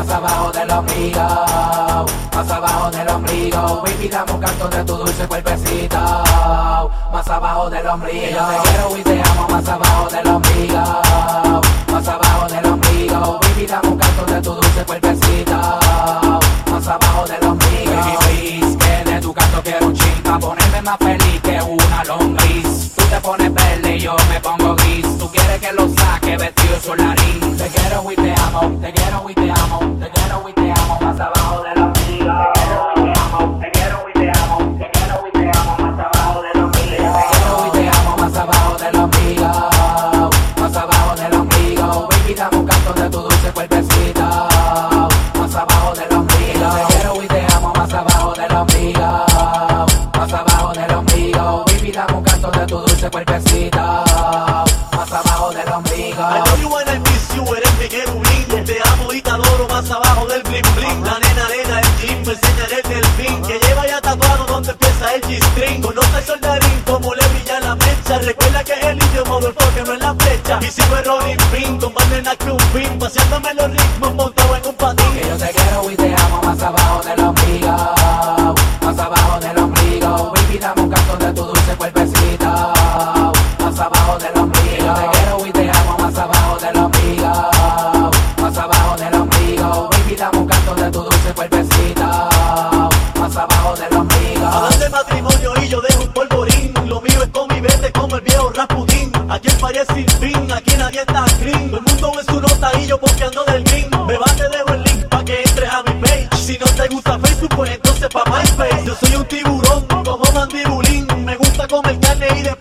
más abajo del ombligo, más abajo del ombligo, baby dame un canto de tu dulce cuerpecito, más abajo del ombligo, yo te quiero y te amo más abajo del ombligo, más abajo del ombligo, baby dame un canto de tu dulce cuerpecito, más abajo del ombligo, baby please, que de tu canto quiero un ching pa' ponerme más feliz que una lombriz, tú te pones verde y yo me pongo gris, tú quieres que lo saque vestido su nariz, te quiero y te amo, te quiero y te amo. Dulce cuerpecito. Más abajo del ombligo. I know you wanna miss you, eres mi querubín. Te amo y te adoro más abajo del bling bling. La nena arena, el gym, me enseñaré el delfín Que lleva ya tatuado donde empieza el G-string. Conoce el soldarín como le brilla la mecha Recuerda que es el del que no es la flecha. Y sigo el rolling pin, con bandera que un pin Paseándome los ritmos montado en un patín te quiero y te amo más abajo del ombligo. Más abajo del ombligo. Baby, dame de tu dulce cuerpecito. Más abajo del ombligo. Hablan de matrimonio y yo dejo un polvorín Lo mío es con mi verde como el viejo Rasputín Aquí el party sin fin, aquí nadie está Todo el mundo en su nota y yo del green Me va, te dejo el pa' que entres a mi page Si no te gusta Facebook, pues entonces pa' MySpace Yo soy un tiburón como mandibulín Me gusta comer carne y de